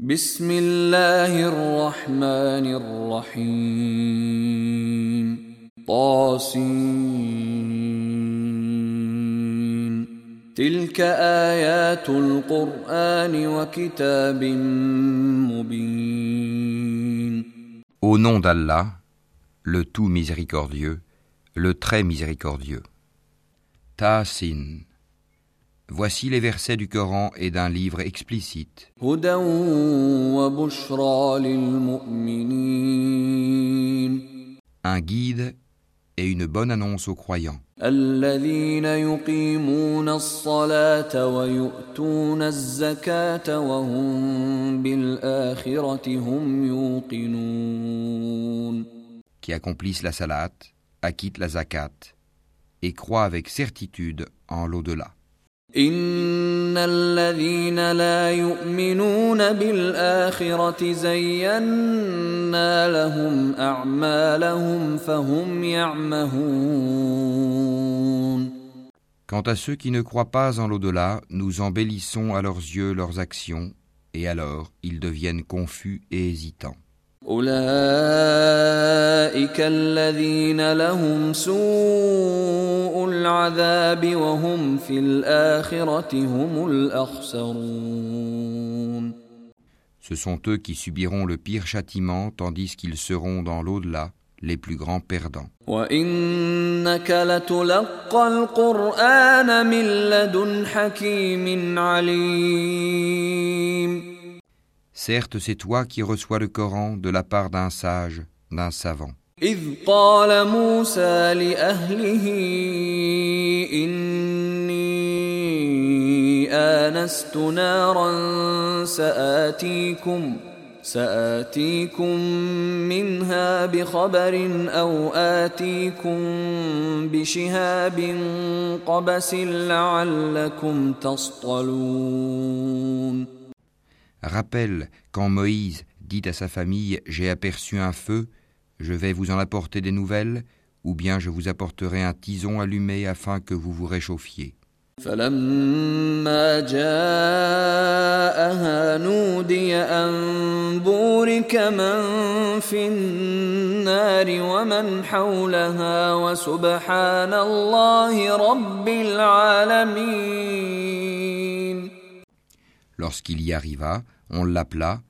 بسم الله الرحمن الرحيم طاسين تلك آيات القرآن وكتاب مبين Au nom d'Allah, le tout miséricordieux, le très miséricordieux. Tasin. Voici les versets du Coran et d'un livre explicite. Un guide et une bonne annonce aux croyants. Qui accomplissent la salat, acquittent la zakat et croient avec certitude en l'au-delà. إن الذين لا يؤمنون بالآخرة زينا لهم أعمالهم فهم يعمهون Quant à ceux qui ne croient pas en l'au-delà, nous embellissons à leurs yeux leurs actions, et alors ils deviennent confus et hésitants. أولئك الذين لهم سوء العذاب وهم في الآخرة هم الأخسرون Ce sont eux qui subiront le pire châtiment, tandis qu'ils seront dans l'au-delà les plus grands perdants. وإنك لتلقى القرآن من لدن حكيم عليم Certes, c'est toi qui reçois le Coran de la part d'un sage, d'un savant. إذ قال موسى لأهله إني آنست نارا سآتيكم سآتيكم منها بخبر أو آتيكم بشهاب قبس لعلكم تصطلون Rappelle quand Moïse dit à sa famille J'ai aperçu un feu, je vais vous en apporter des nouvelles, ou bien je vous apporterai un tison allumé afin que vous vous réchauffiez. فلما جاءها نودي أن بورك من في النار ومن حولها وسبحان الله رب العالمين Lorsqu'il y arriva, on l'appela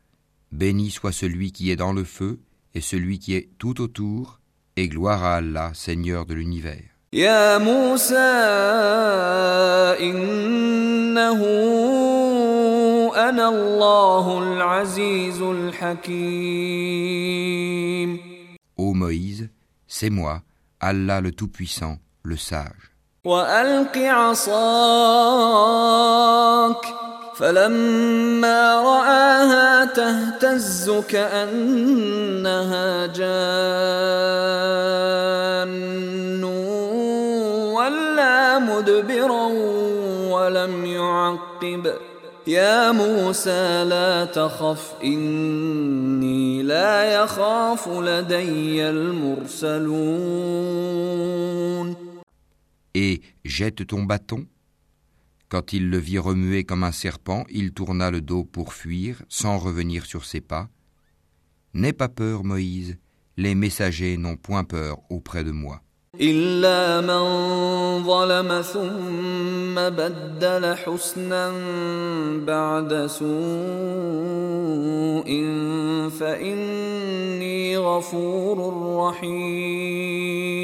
Béni soit celui qui est dans le feu et celui qui est tout autour, et gloire à Allah, Seigneur de l'univers. يا موسى إنه أنا الله العزيز الحكيم Ô Moïse, c'est moi, Allah le Tout-Puissant, le Sage. وألق عصاك فلما رآها تهتز كأنها جان ولا مدبرا ولم يعقب يا موسى لا تخف إني لا يخاف لدي المرسلون Et jette ton bâton. Quand il le vit remuer comme un serpent, il tourna le dos pour fuir, sans revenir sur ses pas. N'aie pas peur, Moïse, les messagers n'ont point peur auprès de moi. إلا من ظلم ثم بدل حسنا بعد سوء فإني غفور رحيم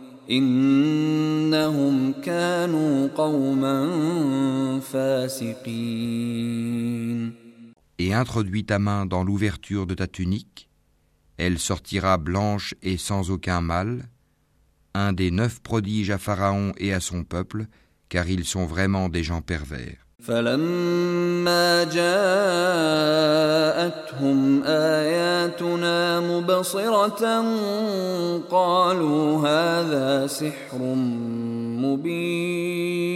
إنهم كانوا قوما فاسقين Et introduis ta main dans l'ouverture de ta tunique, elle sortira blanche et sans aucun mal, un des neuf prodiges à Pharaon et à son peuple, car ils sont vraiment des gens pervers. فلما جاءتهم آياتنا مبصرة قالوا هذا سحر مبين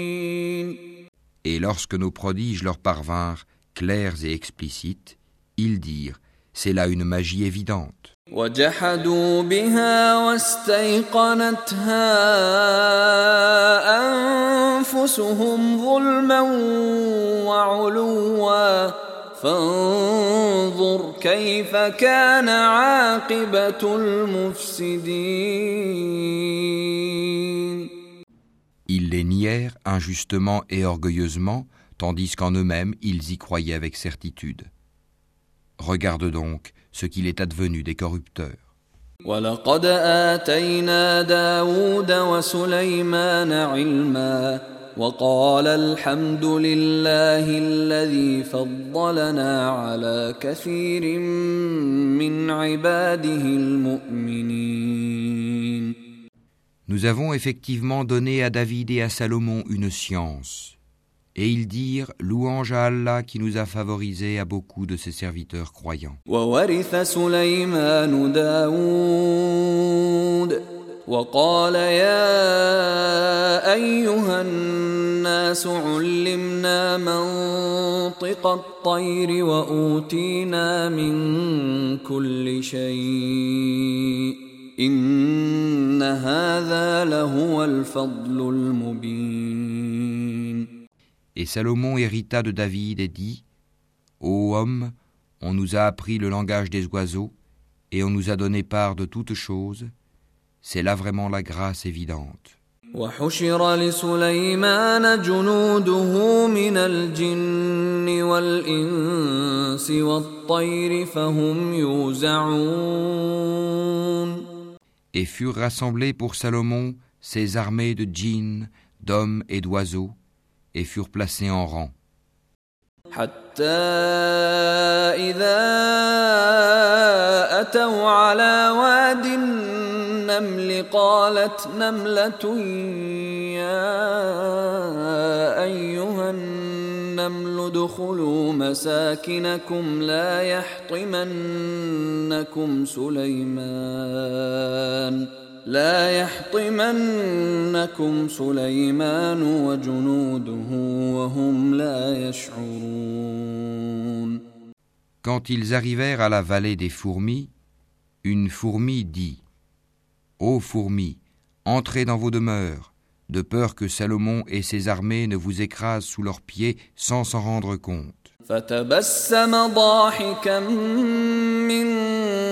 Et lorsque nos prodiges leur parvinrent, clairs et explicites, ils dirent C'est là une magie évidente. وجحدوا بها واستيقنتها انفسهم ظلما وعلوا فانظر كيف كان عاقبه المفسدين Ils les nièrent injustement et orgueilleusement, tandis qu'en eux-mêmes ils y croyaient avec certitude. Regarde donc ce qu'il est advenu des corrupteurs. ولقد آتينا داود وسليمان علما وقال الحمد لله الذي فضلنا على كثير من عباده المؤمنين Nous avons effectivement donné à David et à Salomon une science. Et ils dirent Louange à Allah qui nous a favorisés à beaucoup de ses serviteurs croyants. وورث سليمان داود وقال يا أيها الناس علمنا منطق الطير وأوتينا من كل شيء إن هذا لهو الفضل المبين Et Salomon hérita de David et dit Ô homme, on nous a appris le langage des oiseaux, et on nous a donné part de toutes choses. C'est là vraiment la grâce évidente. وحشر لسليمان جنوده من الجن والإنس والطير فهم يوزعون Et furent rassemblés pour Salomon ses armées de djinns, d'hommes et d'oiseaux, et furent placés en rang. حتى إذا أتوا على واد النمل قالت نملة يا أيها النمل ادخلوا مساكنكم لا يحطمنكم سليمان لا يحطمنكم سليمان وجنوده وهم لا يشعرون Quand ils arrivèrent à la vallée des fourmis, une fourmi dit Ô fourmis, entrez dans vos demeures, de peur que Salomon et ses armées ne vous écrasent sous leurs pieds sans s'en rendre compte. فتبسم ضاحكا من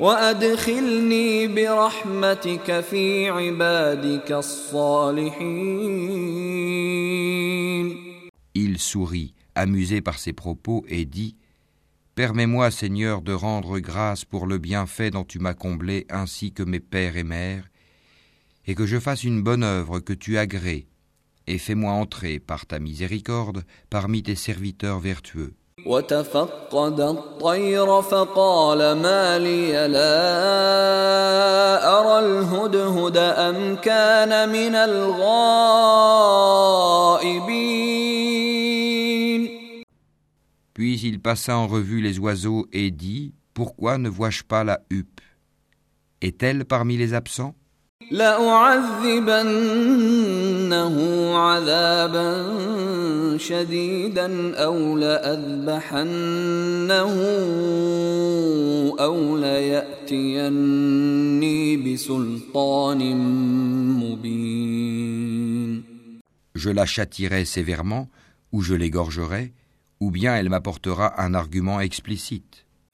وأدخلني برحمتك في عبادك الصالحين Il sourit, amusé par ses propos, et dit Permets-moi, Seigneur, de rendre grâce pour le bienfait dont tu m'as comblé, ainsi que mes pères et mères, et que je fasse une bonne œuvre que tu agrées, et fais-moi entrer, par ta miséricorde, parmi tes serviteurs vertueux. وتفقد الطير فقال ما لي لا أرى الهدهد أم كان من الغائبين Puis il passa en revue les oiseaux et dit Pourquoi ne vois-je pas la huppe Est-elle parmi les absents لأعذبنه عذابا شديدا أو لأذبحنه أو ليأتيني بسلطان مبين Je la châtirai sévèrement, ou je l'égorgerai, ou bien elle m'apportera un argument explicite.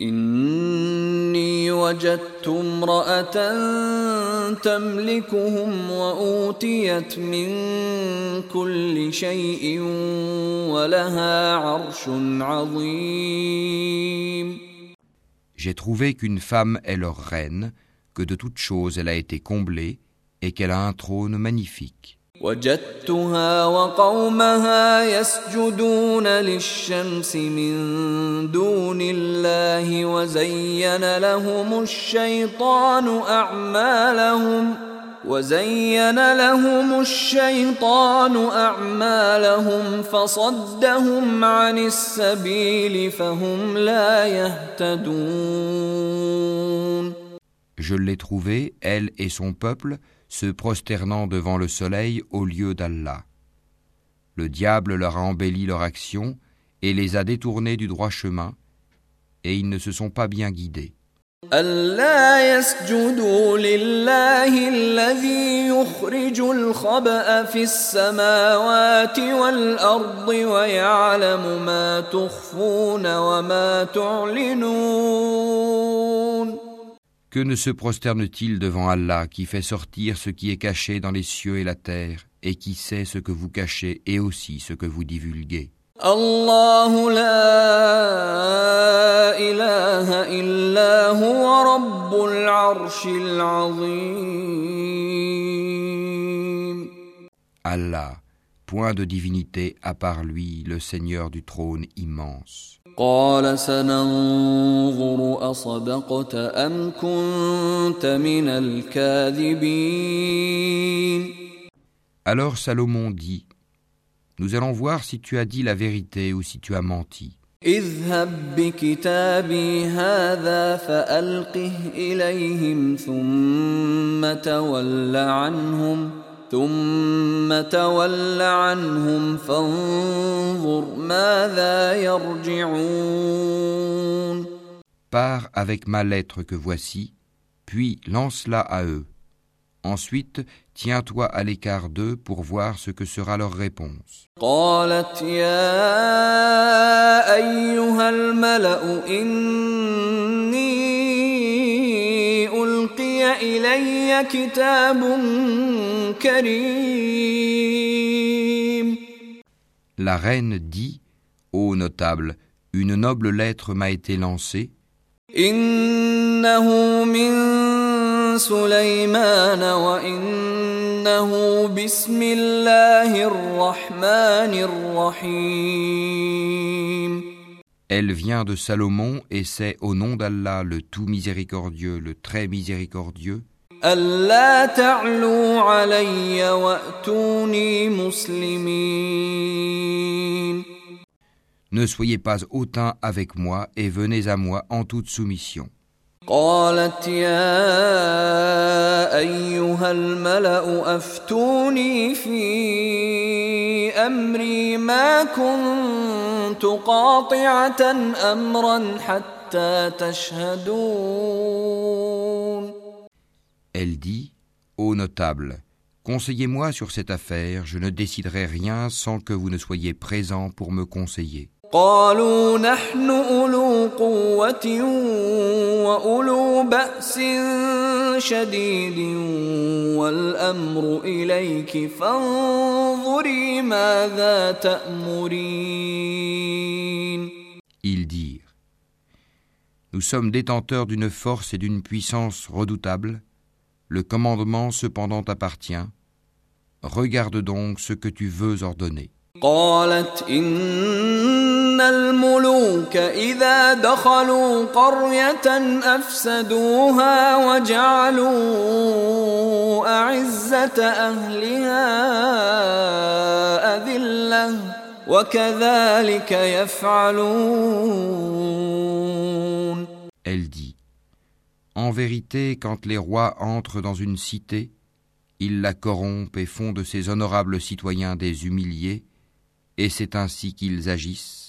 إني وجدت امرأة تملكهم وأوتيت من كل شيء ولها عرش عظيم J'ai trouvé qu'une femme est leur reine, que de toutes choses elle a été comblée et qu'elle a un trône magnifique. وجدتها وقومها يسجدون للشمس من دون الله وزين لهم الشيطان أعمالهم وزين لهم الشيطان أعمالهم فصدهم عن السبيل فهم لا يهتدون. Je l'ai trouvée, elle et son peuple, se prosternant devant le soleil au lieu d'Allah. Le diable leur a embelli leur action et les a détournés du droit chemin, et ils ne se sont pas bien guidés. Que ne se prosterne-t-il devant Allah qui fait sortir ce qui est caché dans les cieux et la terre et qui sait ce que vous cachez et aussi ce que vous divulguez Allah, point de divinité à part lui, le Seigneur du trône immense. Alors Salomon dit Nous allons voir si tu as dit la vérité ou si tu as menti. Pars avec ma lettre que voici, puis lance-la à eux. Ensuite, tiens-toi à l'écart d'eux pour voir ce que sera leur réponse. La reine dit, Ô notable, une noble lettre m'a été lancée. Elle vient de Salomon et c'est au nom d'Allah le tout miséricordieux, le très miséricordieux. Ne soyez pas hautain avec moi et venez à moi en toute soumission. Elle dit Ô notable, conseillez-moi sur cette affaire, je ne déciderai rien sans que vous ne soyez présent pour me conseiller. Ils dirent Nous sommes détenteurs d'une force et d'une puissance redoutables le commandement cependant appartient. Regarde donc ce que tu veux ordonner. Elle dit en vérité, quand les rois entrent dans une cité, ils la corrompent et font de ses honorables citoyens des humiliés, et c'est ainsi qu'ils agissent.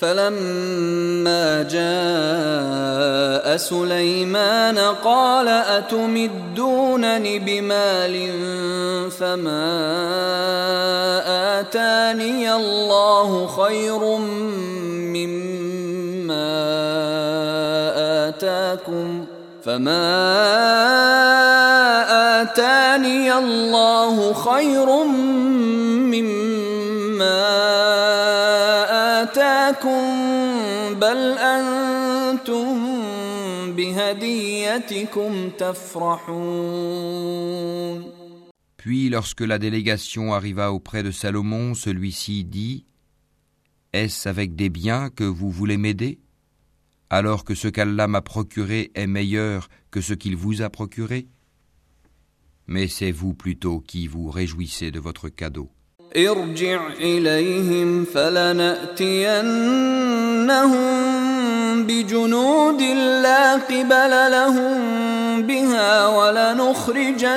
فلما جاء سليمان قال أتمدونني بمال فما آتاني الله خير مما آتاكم فما آتاني الله خير Puis lorsque la délégation arriva auprès de Salomon, celui-ci dit Est-ce avec des biens que vous voulez m'aider? Alors que ce qu'Allah m'a procuré est meilleur que ce qu'il vous a procuré? Mais c'est vous plutôt qui vous réjouissez de votre cadeau. بجنود لا قبل لهم بها ولنخرجنهم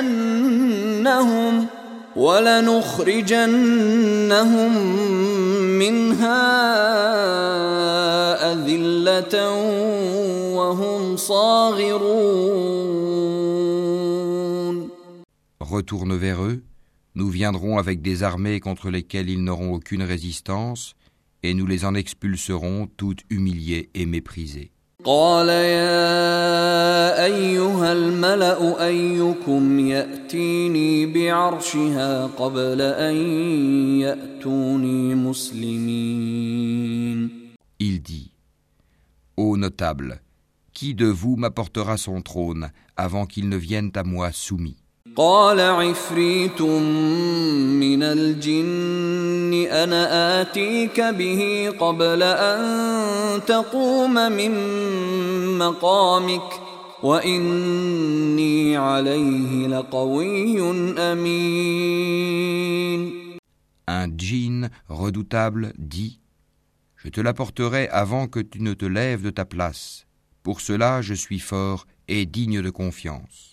ولنخرجنهم منها أذلة وهم صاغرون. Retourne vers eux, nous viendrons avec des armées contre lesquelles ils n'auront aucune résistance, et nous les en expulserons toutes humiliées et méprisées. Il dit Ô notable, qui de vous m'apportera son trône avant qu'il ne vienne à moi soumis? قال عفريت من الجن انا اتيك به قبل ان تقوم من مقامك واني عليه لقوي امين Un djinn redoutable dit Je te l'apporterai avant que tu ne te lèves de ta place. Pour cela, je suis fort et digne de confiance.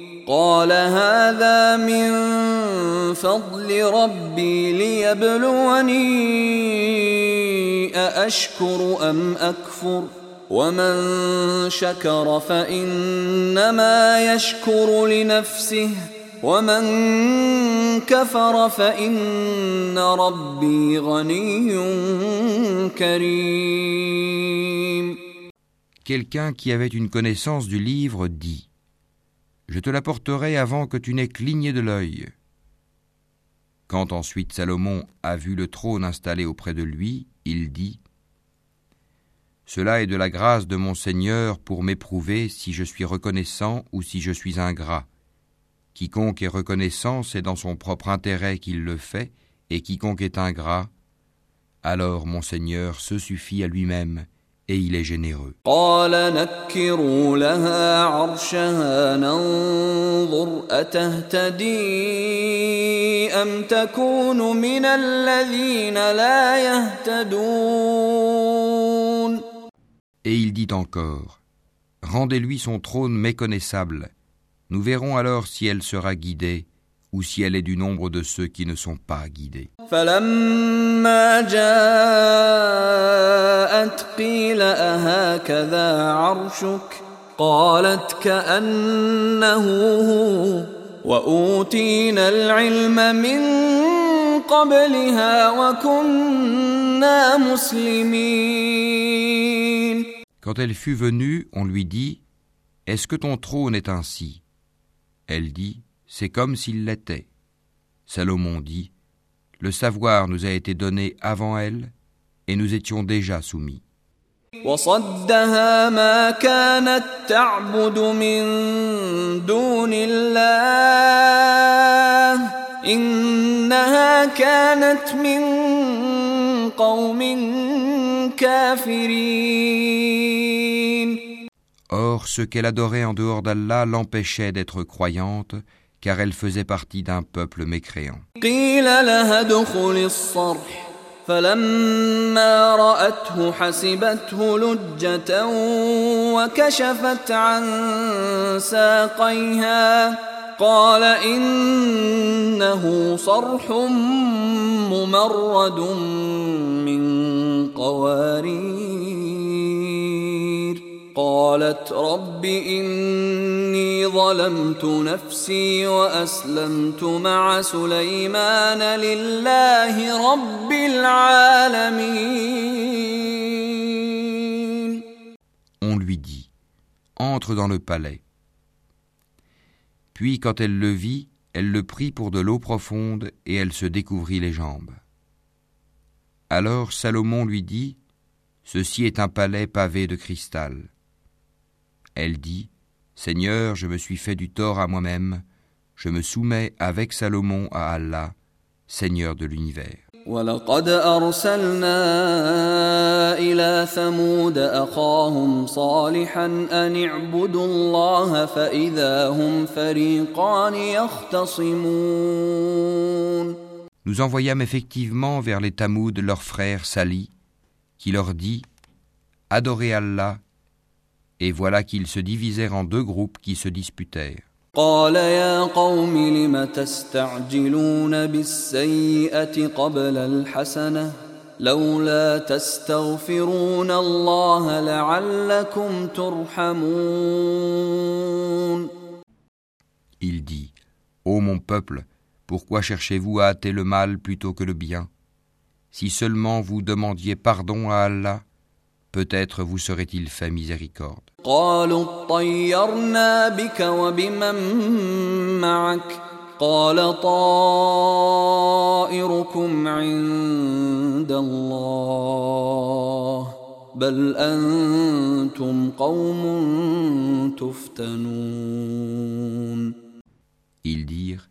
قال هذا من فضل ربي ليبلوني أأشكر أم أكفر ومن شكر فإنما يشكر لنفسه ومن كفر فإن ربي غني كريم. Quelqu'un qui avait une connaissance du livre dit Je te l'apporterai avant que tu n'aies cligné de l'œil. Quand ensuite Salomon a vu le trône installé auprès de lui, il dit Cela est de la grâce de mon Seigneur pour m'éprouver si je suis reconnaissant ou si je suis ingrat. Quiconque est reconnaissant, c'est dans son propre intérêt qu'il le fait, et quiconque est ingrat, alors mon Seigneur se suffit à lui-même et il est généreux. Et il dit encore, Rendez-lui son trône méconnaissable. Nous verrons alors si elle sera guidée ou si elle est du nombre de ceux qui ne sont pas guidés. Quand elle fut venue, on lui dit Est-ce que ton trône est ainsi? Elle dit c'est comme s'il l'était. Salomon dit Le savoir nous a été donné avant elle, et nous étions déjà soumis. كافرين Or, ce qu'elle adorait en dehors d'Allah l'empêchait d'être croyante, car elle faisait partie d'un peuple mécréant. قيل لها ادخل الصرح فلما رأته حسبته لجة وكشفت عن ساقيها قال إنه صرح ممرد من قوارير قالت رب إني ظلمت نفسي وأسلمت مع سليمان لله رب العالمين On lui dit Entre dans le palais. Puis, quand elle le vit, elle le prit pour de l'eau profonde et elle se découvrit les jambes. Alors Salomon lui dit Ceci est un palais pavé de cristal. Elle dit Seigneur, je me suis fait du tort à moi-même, je me soumets avec Salomon à Allah, Seigneur de l'univers. ولقد أرسلنا إلى ثمود أخاهم صالحا أن اعبدوا الله فإذا هم فريقان يختصمون Nous envoyâmes effectivement vers les Tamouds leur frère Sali, qui leur dit Adorez Allah, et voilà qu'ils se divisèrent en deux groupes qui se disputèrent. قال يا قوم لم تستعجلون بالسيئة قبل الحسنة لولا تستغفرون الله لعلكم ترحمون Il dit Ô mon peuple, pourquoi cherchez-vous à hâter le mal plutôt que le bien Si seulement vous demandiez pardon à Allah, peut-être vous serait-il fait miséricorde. Ils dirent,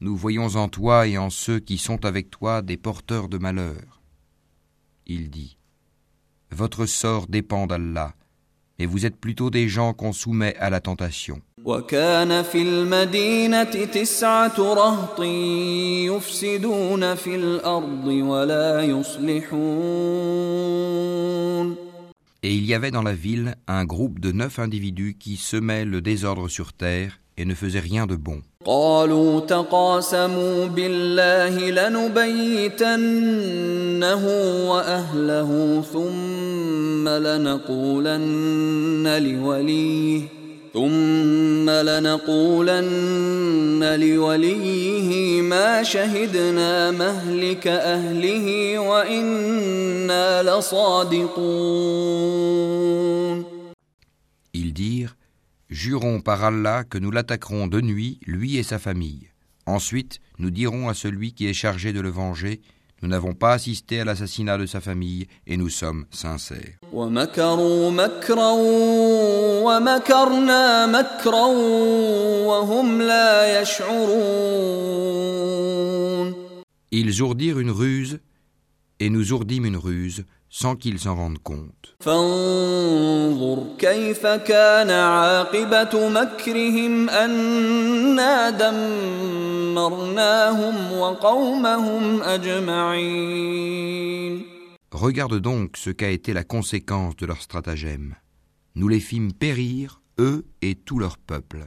Nous voyons en toi et en ceux qui sont avec toi des porteurs de malheur. Il dit, Votre sort dépend d'Allah, et vous êtes plutôt des gens qu'on soumet à la tentation. وكان في المدينة تسعة رهط يفسدون في الأرض ولا يصلحون Et il y avait dans la ville un groupe de neuf individus qui semaient le désordre sur terre et ne faisaient rien de bon. قالوا تقاسموا بالله لنبيتنه وأهله ثم لنقولن لوليه ثم لنقولن لوليه ما شهدنا مهلك أهله وإنا لصادقون Ils dirent Jurons par Allah que nous l'attaquerons de nuit, lui et sa famille. Ensuite, nous dirons à celui qui est chargé de le venger, nous n'avons pas assisté à l'assassinat de sa famille et nous sommes sincères. Ils ourdirent une ruse et nous ourdîmes une ruse sans qu'ils s'en rendent compte. Regarde donc ce qu'a été la conséquence de leur stratagème. Nous les fîmes périr, eux et tout leur peuple.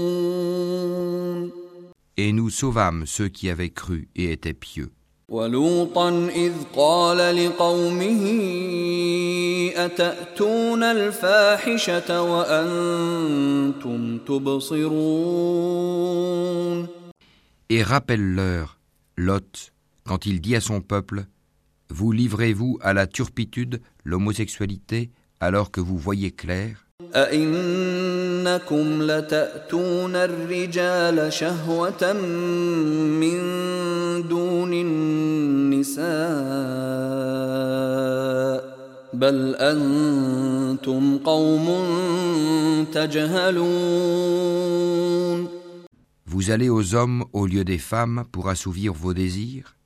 Et nous sauvâmes ceux qui avaient cru et étaient pieux. ولوطا إذ قال لقومه أتأتون الفاحشة وأنتم تبصرون Et rappelle-leur, Lot, quand il dit à son peuple, Vous livrez-vous à la turpitude, l'homosexualité, alors que vous voyez clair أئنكم لتأتون الرجال شهوة من دون النساء بل أنتم قوم تجهلون Vous allez aux hommes au lieu des femmes pour assouvir vos désirs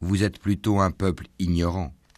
Vous êtes plutôt un peuple ignorant.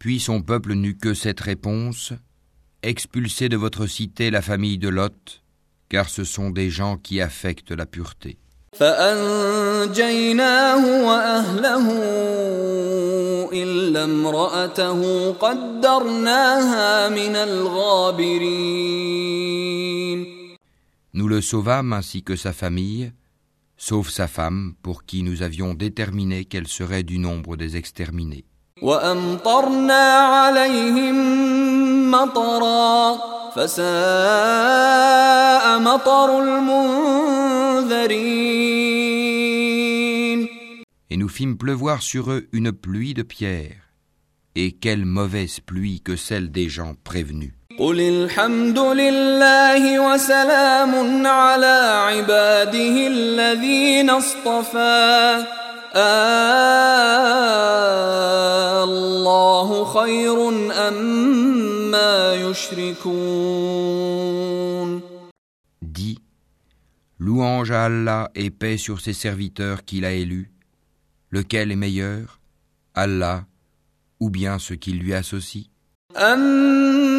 Puis son peuple n'eut que cette réponse Expulsez de votre cité la famille de Lot, car ce sont des gens qui affectent la pureté. Nous le sauvâmes ainsi que sa famille, sauf sa femme, pour qui nous avions déterminé qu'elle serait du nombre des exterminés. وأمطرنا عليهم مطرا فساء مطر المنذرين Et nous fîmes pleuvoir sur eux une pluie de pierres. Et quelle mauvaise pluie que celle des gens prévenus. قل الحمد لله وسلام على عباده الذين اصطفى الله خير أما يشركون Dis, louange à Allah et paix sur ses serviteurs qu'il a élus. Lequel est meilleur Allah ou bien ce qui lui associe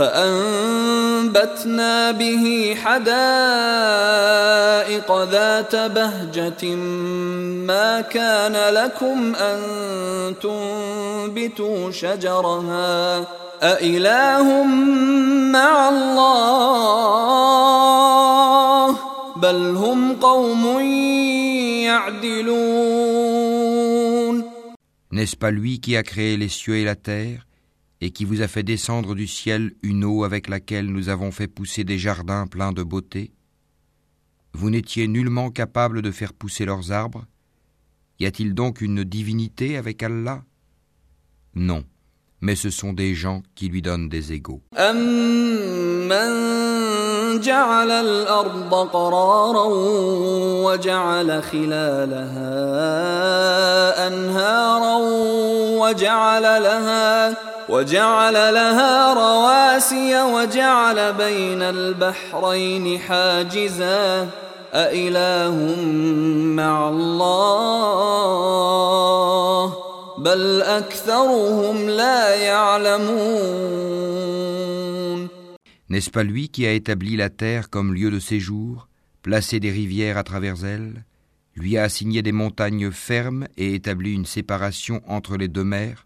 فأنبتنا به حدائق ذات بهجة ما كان لكم أن تنبتوا شجرها أإله مع الله بل هم قوم يعدلون. N'est-ce pas lui qui a créé les cieux et la terre? et qui vous a fait descendre du ciel une eau avec laquelle nous avons fait pousser des jardins pleins de beauté Vous n'étiez nullement capable de faire pousser leurs arbres Y a-t-il donc une divinité avec Allah Non, mais ce sont des gens qui lui donnent des égaux. أمن جعل الأرض قرارا وجعل خلالها أنهارا وجعل لها وجعل لها رواسي وجعل بين البحرين حاجزا أإله مع الله بل أكثرهم لا يعلمون N'est-ce pas lui qui a établi la terre comme lieu de séjour, placé des rivières à travers elle, lui a assigné des montagnes fermes et établi une séparation entre les deux mers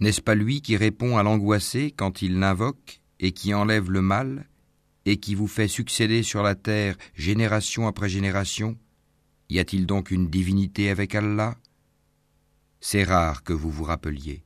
N'est-ce pas lui qui répond à l'angoissé quand il l'invoque et qui enlève le mal et qui vous fait succéder sur la terre génération après génération? Y a-t-il donc une divinité avec Allah? C'est rare que vous vous rappeliez.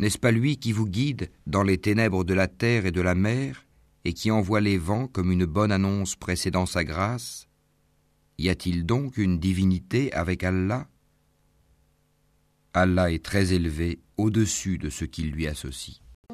N'est-ce pas lui qui vous guide dans les ténèbres de la terre et de la mer et qui envoie les vents comme une bonne annonce précédant sa grâce? Y a-t-il donc une divinité avec Allah? Allah est très élevé au-dessus de ce qu'il lui associe.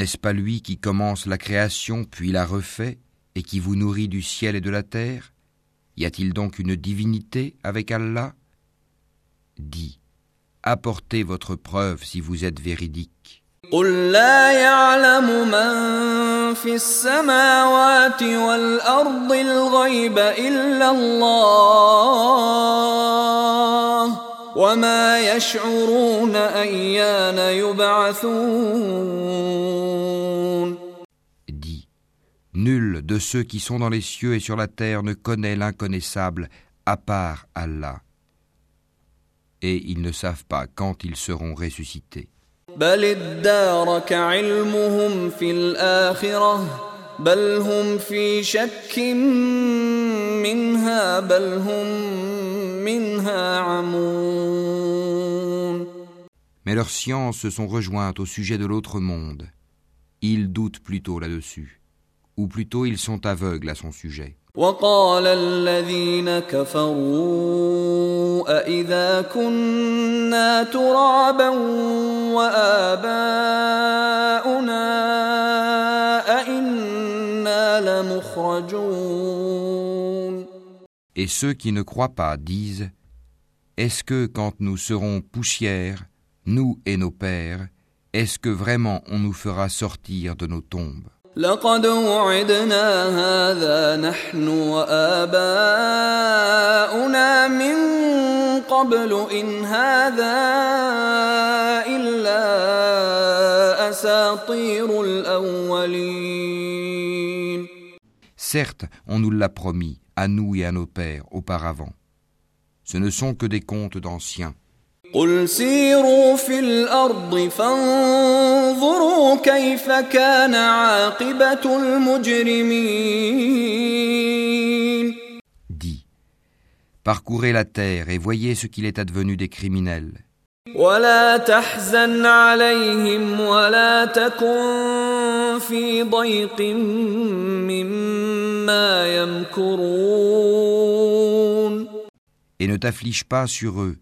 N'est-ce pas lui qui commence la création puis la refait et qui vous nourrit du ciel et de la terre? Y a-t-il donc une divinité avec Allah? Dis, apportez votre preuve si vous êtes véridique. قل لا يعلم من في السماوات والأرض الغيب إلا الله وما يشعرون أيان يبعثون Dis, nul de ceux qui sont dans les cieux et sur la terre ne connaît l'inconnaissable à part Allah. Et ils ne savent pas quand ils seront ressuscités. بل ادارك علمهم في الآخرة بل هم في شك منها بل هم منها عمون Mais leurs sciences se sont rejointes au sujet de l'autre monde. Ils doutent plutôt là-dessus. Ou plutôt ils sont aveugles à son sujet. وقال الذين كفروا أإذا كنا ترابا وآباؤنا Et ceux qui ne croient pas disent Est-ce que quand nous serons poussière, nous et nos pères, est-ce que vraiment on nous fera sortir de nos tombes لقد وعدنا هذا نحن وآباؤنا من قبل إن هذا إلا أساطير الأولين Certes, on nous l'a promis, à nous et à nos pères, auparavant. Ce ne sont que des contes d'anciens. قل سيروا في الأرض فانظروا كيف كان عاقبة المجرمين Dis Parcourez la terre et voyez ce qu'il est advenu des criminels. ولا تحزن عليهم ولا تكن في ضيق مما يمكرون Et ne t'afflige pas sur eux,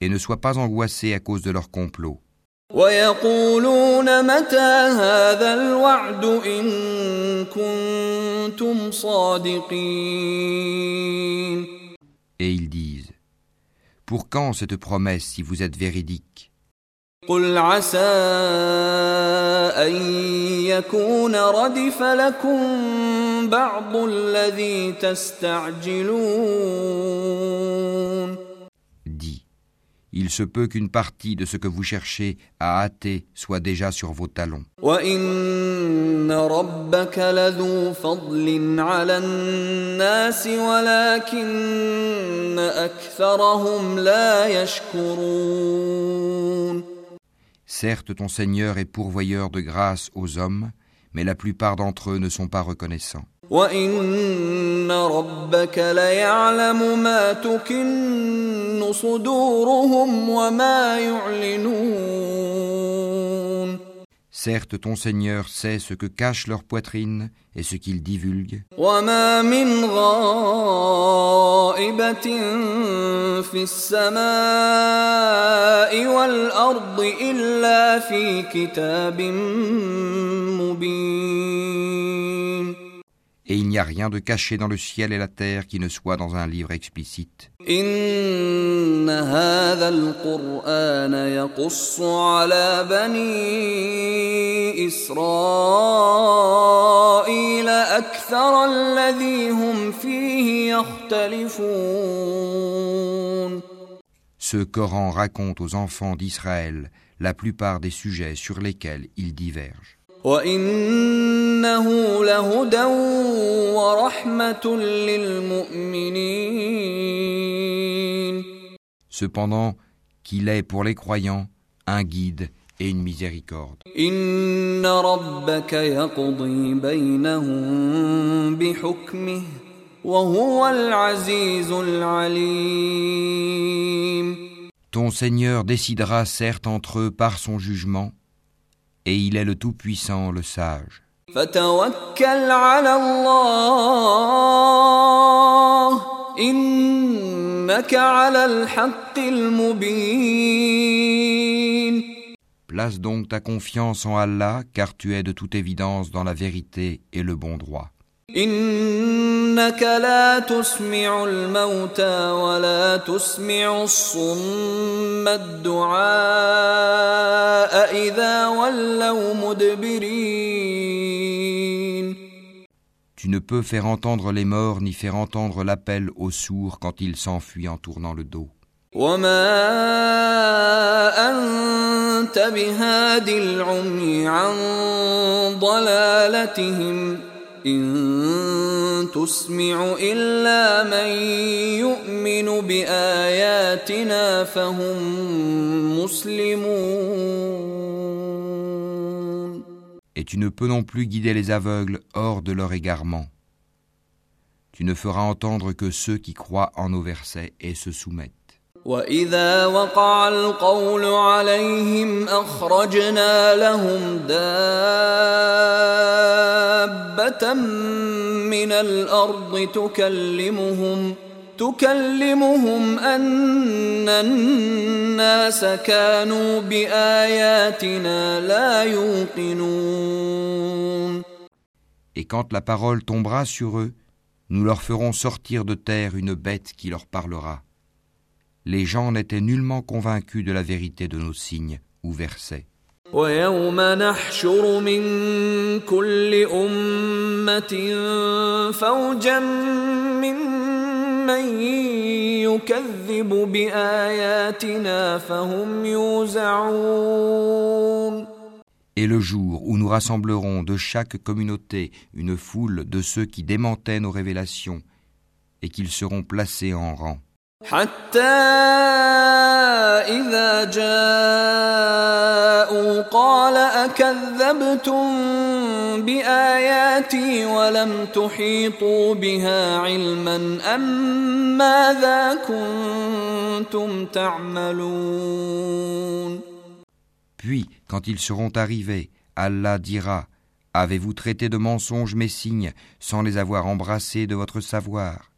et ne sois pas angoissé à cause de leur complot. ويقولون متى هذا الوعد إن كنتم صادقين Et ils disent Pour quand cette promesse si vous êtes véridique قل عسى أن يكون ردف لكم بعض الذي تستعجلون Dis Il se peut qu'une partie de ce que vous cherchez à hâter soit déjà sur vos talons. وإن ربك لذو فضل على الناس ولكن أكثرهم لا يشكرون Certes, ton Seigneur est pourvoyeur de grâce aux hommes, mais la plupart d'entre eux ne sont pas reconnaissants. وإن ربك ليعلم ما تكن صدورهم وما يعلنون Certes, ton Seigneur sait ce que cachent leurs poitrines et ce qu'ils divulguent, وما من غائبة في السماء والأرض إلا في كتاب مبين Et il n'y a rien de caché dans le ciel et la terre qui ne soit dans un livre explicite. Ce Coran raconte aux enfants d'Israël la plupart des sujets sur lesquels ils divergent. وإنه لهدى ورحمة للمؤمنين Cependant, qu'il est pour les croyants un guide et une miséricorde. إن ربك يقضي بينهم بحكمه وهو العزيز العليم Ton Seigneur décidera certes entre eux par son jugement, et il est le Tout-Puissant, le Sage. Place donc ta confiance en Allah, car tu es de toute évidence dans la vérité et le bon droit. إنك لا تسمع الموتى ولا تسمع الصم الدعاء إذا ولوا مدبرين Tu ne peux faire entendre les morts ni faire entendre l'appel aux sourds quand ils s'enfuient en tournant le dos. وما أنت بهاد العمي عن ضلالتهم إن تسمع إلا من يؤمن بآياتنا فهم مسلمون Et tu ne peux non plus guider les aveugles hors de leur égarement. Tu ne feras entendre que ceux qui croient en nos versets et se soumettent. وإذا وقع القول عليهم أخرجنا لهم دابة من الأرض تكلمهم تكلمهم أن الناس كانوا بآياتنا لا يوقنون Et quand la parole tombera sur eux, nous leur ferons sortir de terre une bête qui leur parlera. Les gens n'étaient nullement convaincus de la vérité de nos signes ou versets. ويوم نحشر من كل أمة فوجا ممن يكذب بآياتنا فهم يوزعون Et le jour où nous rassemblerons de chaque communauté une foule de ceux qui démentaient nos révélations, et qu'ils seront placés en rang. حتى إذا جاءوا قال أكذبتم بآياتي ولم تحيطوا بها علما أم ماذا كنتم تعملون Puis, quand ils seront arrivés, Allah dira Avez-vous traité de mensonges mes signes sans les avoir embrassés de votre savoir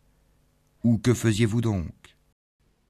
Ou que faisiez-vous donc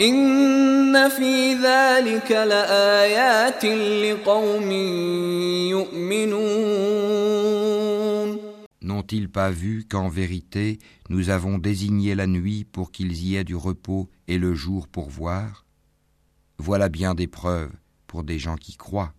إن في ذلك لآيات لقوم يؤمنون N'ont-ils pas vu qu'en vérité nous avons désigné la nuit pour qu'ils y aient du repos et le jour pour voir Voilà bien des preuves des gens qui croient.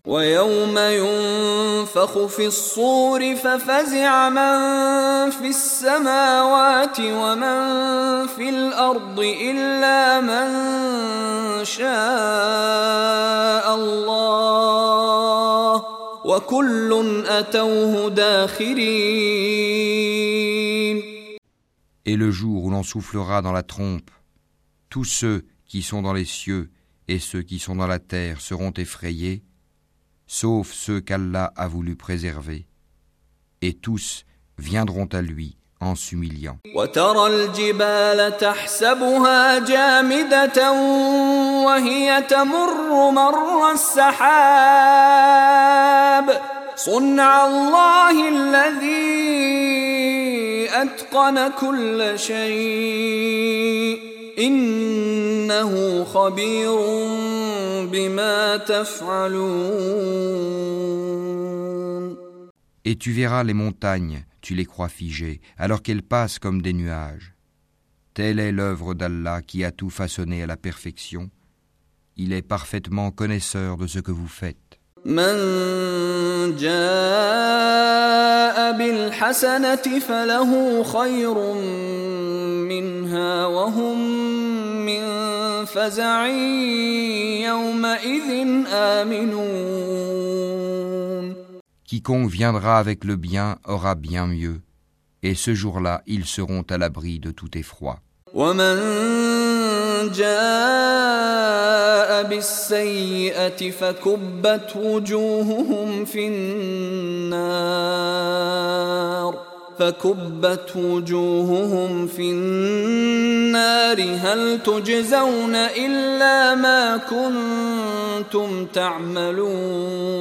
Et le jour où l'on soufflera dans la trompe, tous ceux qui sont dans les cieux et ceux qui sont dans la terre seront effrayés, sauf ceux qu'Allah a voulu préserver, et tous viendront à lui en s'humiliant. وترى الجبال تحسبها جامدة وهي تمر مر السحاب صنع الله الذي أتقن كل شيء إنه خبير بما تفعلون Et tu verras les montagnes, tu les crois figées, alors qu'elles passent comme des nuages. Telle est l'œuvre d'Allah qui a tout façonné à la perfection. Il est parfaitement connaisseur de ce que vous faites. من جاء بالحسنة فله خير منها وهم من فزع يومئذ آمنون Quiconque viendra avec le bien aura bien mieux, et ce jour-là ils seront à l'abri de tout effroi. ومن جاء بالسيئة فكبت وجوههم في النار فكبت وجوههم في النار هل تجزون إلا ما كنتم تعملون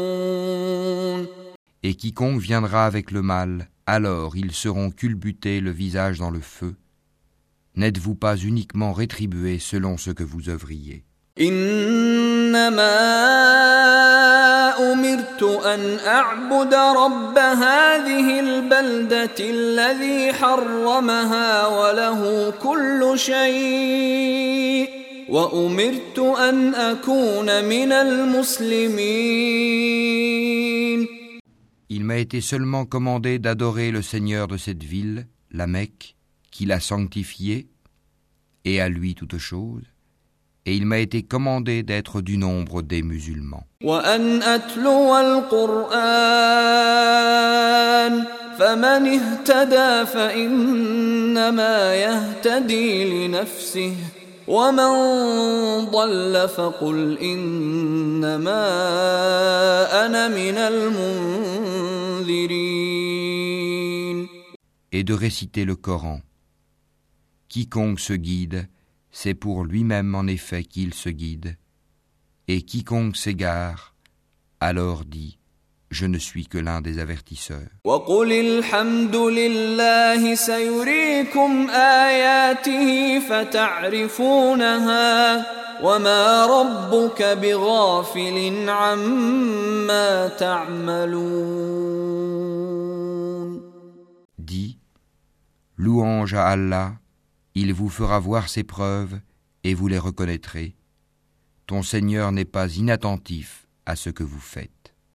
Et quiconque viendra avec le mal, alors ils seront culbutés le visage dans le feu. n'êtes-vous pas uniquement rétribué selon ce que vous œuvriez? Il m'a été seulement commandé d'adorer le Seigneur de cette ville, la Mecque, qui l'a sanctifié, et à lui toute chose, et il m'a été commandé d'être du nombre des musulmans. وأن أتلو القرآن فمن اهتدى فإنما يهتدي لنفسه ومن ضل فقل إنما أنا من المنذرين Et de réciter le Coran. Quiconque se guide, c'est pour lui-même en effet qu'il se guide. Et quiconque s'égare, alors dit, je ne suis que l'un des avertisseurs. Dis, louange à Allah, il vous fera voir ses preuves et vous les reconnaîtrez. Ton Seigneur n'est pas inattentif à ce que vous faites.